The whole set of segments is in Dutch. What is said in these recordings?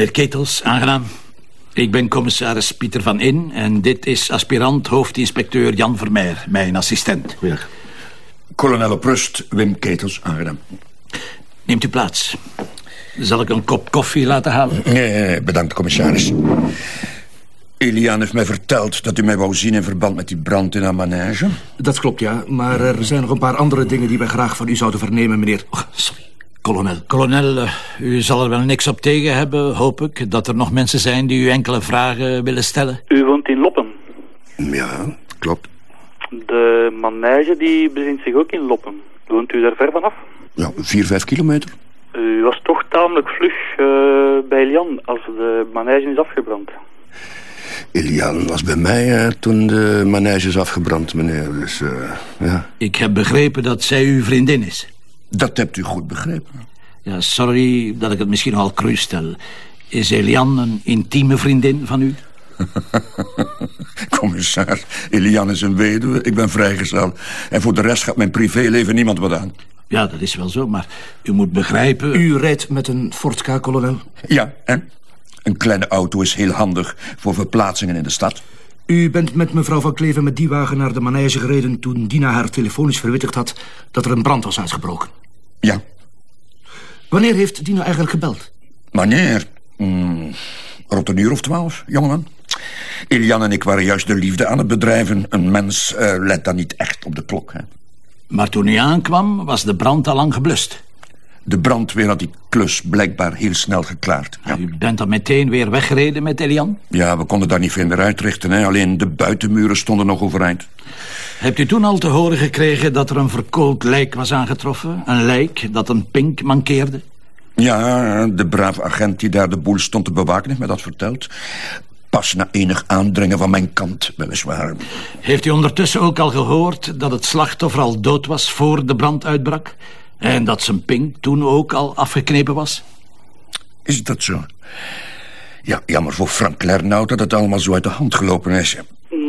Meneer Ketels, aangenaam. Ik ben commissaris Pieter van In... en dit is aspirant hoofdinspecteur Jan Vermeer, mijn assistent. Ja. Kolonel op rust, Wim Ketels, aangenaam. Neemt u plaats. Zal ik een kop koffie laten halen? Nee, nee, nee, bedankt, commissaris. Eliane heeft mij verteld dat u mij wou zien in verband met die brand in haar manege. Dat klopt, ja. Maar er zijn nog een paar andere dingen die wij graag van u zouden vernemen, meneer... Oh, sorry, kolonel. Kolonel, eh, u zal er wel niks op tegen hebben, hoop ik... dat er nog mensen zijn die u enkele vragen willen stellen. U woont in Loppen. Ja, klopt. De manege die bevindt zich ook in Loppen. Woont u daar ver vanaf? Ja, vier, vijf kilometer. U was toch tamelijk vlug eh, bij Lian als de manege is afgebrand. Eliane was bij mij eh, toen de manege is afgebrand, meneer. Dus, eh, ja. Ik heb begrepen dat zij uw vriendin is. Dat hebt u goed begrepen. Ja, sorry dat ik het misschien al cru stel. Is Eliane een intieme vriendin van u? Commissaris, Eliane is een weduwe, ik ben vrijgezel. En voor de rest gaat mijn privéleven niemand wat aan. Ja, dat is wel zo, maar u moet begrijpen... U rijdt met een Ford K, kolonel? Ja, en? Een kleine auto is heel handig voor verplaatsingen in de stad. U bent met mevrouw van Kleven met die wagen naar de manege gereden... toen Dina haar telefonisch verwittigd had dat er een brand was uitgebroken. Ja. Wanneer heeft Dina eigenlijk gebeld? Wanneer? Hmm, rond een uur of twaalf, jongeman. Eliane en ik waren juist de liefde aan het bedrijven. Een mens uh, let dan niet echt op de klok, hè. Maar toen u aankwam, was de brand al lang geblust. De brandweer had die klus blijkbaar heel snel geklaard. Ja. U bent dan meteen weer weggereden met Elian? Ja, we konden daar niet veel meer uitrichten. Hè. Alleen de buitenmuren stonden nog overeind. Hebt u toen al te horen gekregen dat er een verkoold lijk was aangetroffen? Een lijk dat een pink mankeerde? Ja, de brave agent die daar de boel stond te bewaken heeft mij dat verteld. Pas na enig aandringen van mijn kant, weliswaar. Heeft u ondertussen ook al gehoord dat het slachtoffer al dood was voor de brand uitbrak? En dat zijn pink toen ook al afgeknepen was? Is dat zo? Ja, jammer voor Frank Lernout dat het allemaal zo uit de hand gelopen is.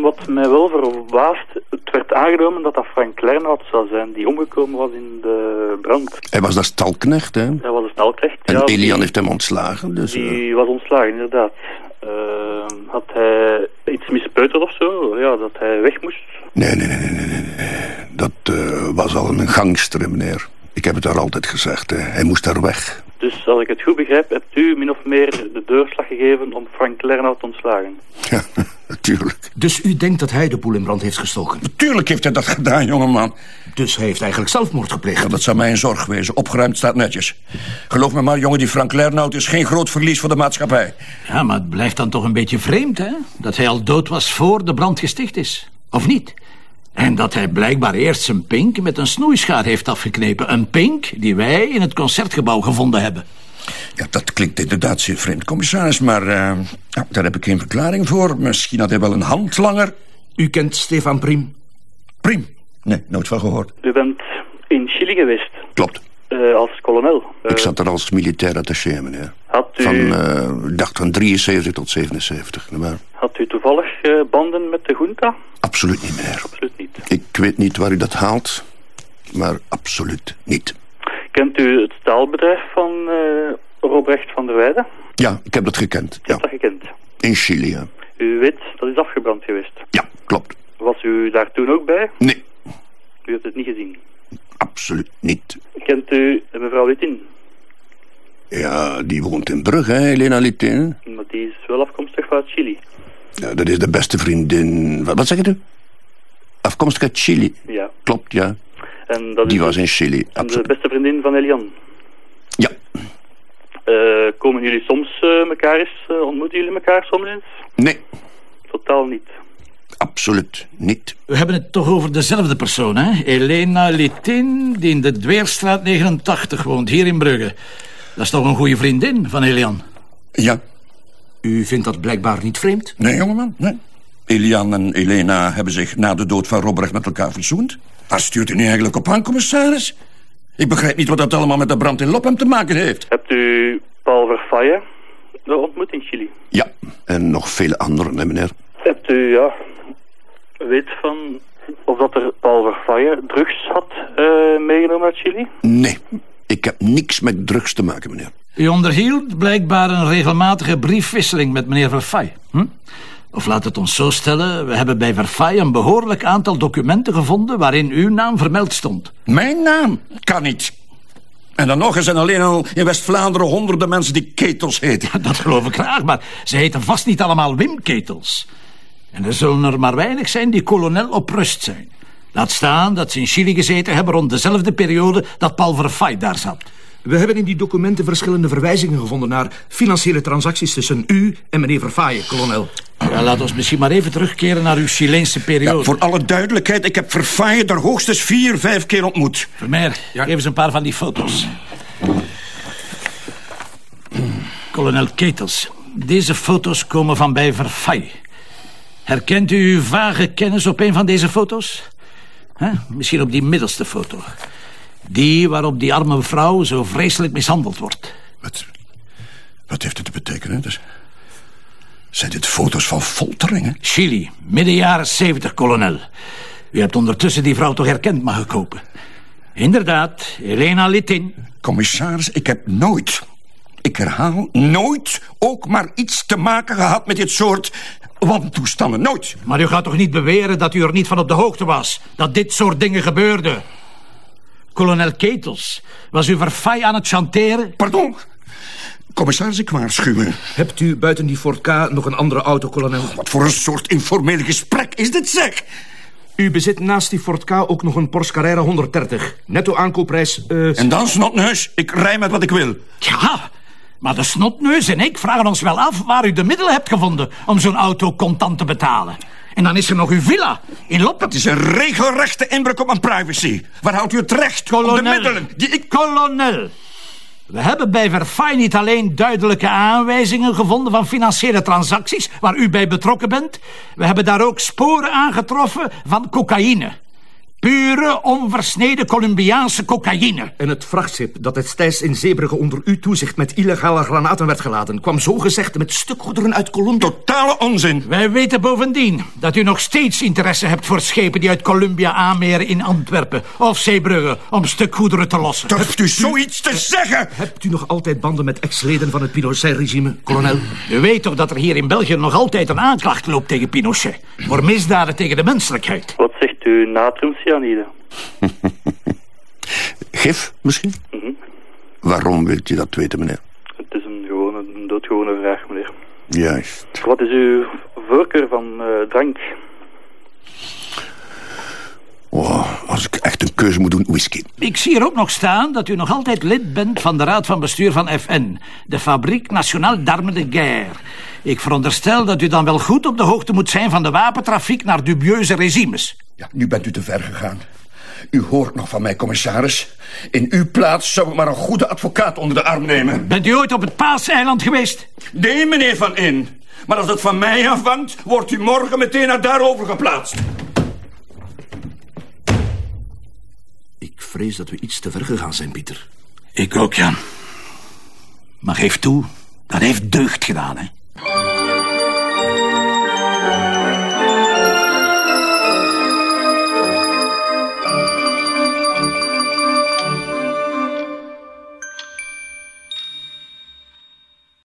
Wat mij wel verbaast, het werd aangenomen dat dat Frank Lernout zou zijn... die omgekomen was in de brand. Hij was dat stalknecht, hè? Hij was een stalknecht, En ja, Elian die- heeft hem ontslagen, dus... eh, Die was ontslagen, inderdaad. Eh, had hij iets mispeuterd of zo? Ja, dat hij weg moest? Nee, nee, nee, nee, nee. Dat eh, was al een gangster, meneer. Ik heb het daar altijd gezegd, hè. hij moest daar weg. Dus als ik het goed begrijp, hebt u min of meer de deurslag gegeven om Frank Lernout te ontslagen. Ja, natuurlijk. Dus u denkt dat hij de boel in brand heeft gestoken? Natuurlijk heeft hij dat gedaan, jongeman. Dus hij heeft eigenlijk zelfmoord gepleegd? Ja, dat zou mij een zorg wezen. Opgeruimd staat netjes. Geloof me maar, jongen, die Frank Lernout is geen groot verlies voor de maatschappij. Ja, maar het blijft dan toch een beetje vreemd, hè? Dat hij al dood was voor de brand gesticht is. Of niet? En dat hij blijkbaar eerst zijn pink met een snoeischaar heeft afgeknepen. Een pink die wij in het concertgebouw gevonden hebben. Ja, dat klinkt inderdaad zeer vreemd, commissaris, maar eh, ja, daar heb ik geen verklaring voor. Misschien had hij wel een handlanger. U kent Stefan Priem? Priem. Nee, nooit van gehoord. U bent in Chili geweest, Klopt. eh, als kolonel. Eh, Ik zat er als militair attaché, meneer. had, u, Van, eh, ik dacht van 73 tot 77. Maar had u toevallig eh, banden met de junta? absoluut niet, meneer. Ik weet niet waar u dat haalt, maar absoluut niet. Kent u het staalbedrijf van eh Robrecht van der Weijden? Ja, ik heb dat gekend. U Ja, hebt dat gekend. in Chili, ja. U weet, dat is afgebrand geweest. Ja, klopt. Was u daar toen ook bij? Nee, U hebt het niet gezien. absoluut niet. Kent u mevrouw Littin? Ja, die woont in Brugge, hè, Helena Littin. Maar die is wel afkomstig uit Chili. Ja, dat is de beste vriendin... Wat, wat zegt u? Afkomstig uit Chili. Ja. Klopt, ja. En dat Die is was in Chili, de absoluut. beste vriendin van Elian. Ja, Eh, komen jullie soms eh elkaar eens, eh, ontmoeten jullie elkaar soms eens? nee, Totaal niet. absoluut niet. We hebben het toch over dezelfde persoon, hè? Elena Litin, die in de Dweerstraat 89 woont, hier in Brugge. Dat is toch een goede vriendin van Elian? Ja, U vindt dat blijkbaar niet vreemd? nee, jongeman, nee. Elian en Elena hebben zich na de dood van Robrecht met elkaar verzoend. Waar stuurt u nu eigenlijk op aan, commissaris? Ik begrijp niet wat dat allemaal met de brand in Lophem te maken heeft. Hebt u Paul Verfaye ontmoet in Chili? Ja, en nog vele anderen, hè, meneer. Hebt u, ja, weet van of dat er Paul Verfaye drugs had eh, meegenomen uit Chili? Nee, ik heb niks met drugs te maken, meneer. U onderhield blijkbaar een regelmatige briefwisseling met meneer Verfay. Hm? Of laat het ons zo stellen, we hebben bij Verfay een behoorlijk aantal documenten gevonden waarin uw naam vermeld stond. Mijn naam? Kan niet. En dan nog eens en alleen al in West-Vlaanderen honderden mensen die Ketels heten. Dat geloof ik graag, maar ze heten vast niet allemaal Wim Ketels. En er zullen er maar weinig zijn die kolonel op rust zijn. Laat staan dat ze in Chili gezeten hebben rond dezelfde periode dat Paul Verfay daar zat. We hebben in die documenten verschillende verwijzingen gevonden naar financiële transacties tussen u en meneer Verfaaien, kolonel. Ja, laat ons misschien maar even terugkeren naar uw Chileense periode. Ja, voor alle duidelijkheid, ik heb Verfaaien er hoogstens vier, vijf keer ontmoet. Vermeer, geef eens een paar van die foto's. Kolonel Ketels, deze foto's komen van bij Verfay. Herkent u uw vage kennis op een van deze foto's? Huh? Misschien op die middelste foto. Die waarop die arme vrouw zo vreselijk mishandeld wordt. Wat, wat heeft het te betekenen? Dus, zijn dit foto's van folteringen? Chili, midden jaren 70, kolonel. U hebt ondertussen die vrouw toch herkend mag kopen? Inderdaad, Elena Litin. Commissaris, ik heb nooit, ik herhaal, nooit ook maar iets te maken gehad met dit soort wantoestanden. Nooit. Maar u gaat toch niet beweren dat u er niet van op de hoogte was? Dat dit soort dingen gebeurden? Kolonel Ketels, was u verfai aan het chanteren? Pardon? Commissaris, ik waarschuw u. Hebt u buiten die Ford K nog een andere auto, kolonel? Wat voor een soort informeel gesprek is dit, zeg? U bezit naast die Ford K ook nog een Porsche Carrera 130. Netto aankoopprijs... Uh... En dan, snotneus, ik rij met wat ik wil. Ja, maar de snotneus en ik vragen ons wel af... waar u de middelen hebt gevonden om zo'n auto contant te betalen. En dan is er nog uw villa in Loppen. Het is een regelrechte inbreuk op mijn privacy. Waar houdt u het recht Kolonel. op de middelen die ik... Kolonel, we hebben bij Verfay niet alleen duidelijke aanwijzingen gevonden van financiële transacties waar u bij betrokken bent. We hebben daar ook sporen aangetroffen van cocaïne. Pure, onversneden Colombiaanse cocaïne. En het vrachtschip dat destijds in Zeebrugge onder uw toezicht met illegale granaten werd geladen... kwam zogezegd met stukgoederen uit Colombia. Totale onzin. Wij weten bovendien dat u nog steeds interesse hebt voor schepen... die uit Colombia aanmeren in Antwerpen of Zeebrugge om stukgoederen te lossen. Durft u zoiets te zeggen? Hebt u nog altijd banden met ex-leden van het Pinochet-regime, kolonel? U weet toch dat er hier in België nog altijd een aanklacht loopt tegen Pinochet... voor misdaden tegen de menselijkheid? Wat zegt u natriumcyanide? Gif, misschien? Mhm. Waarom wilt u dat weten, meneer? Het is een, gewone, een doodgewone vraag, meneer. Juist. Wat is uw voorkeur van eh, drank? Oh, als ik echt een keuze moet doen, whisky. Ik zie er ook nog staan dat u nog altijd lid bent van de Raad van Bestuur van FN. De Fabriek Nationale d'Armes de Guerre. Ik veronderstel dat u dan wel goed op de hoogte moet zijn van de wapentrafiek naar dubieuze regimes. Ja, nu bent u te ver gegaan. U hoort nog van mij, commissaris. In uw plaats zou ik maar een goede advocaat onder de arm nemen. Bent u ooit op het Paaseiland geweest? Nee, meneer Van In. Maar als het van mij afhangt, wordt u morgen meteen naar daarover geplaatst. Ik vrees dat we iets te ver gegaan zijn, Pieter. Ik ook, Jan. Maar geef toe, dat heeft deugd gedaan, hè.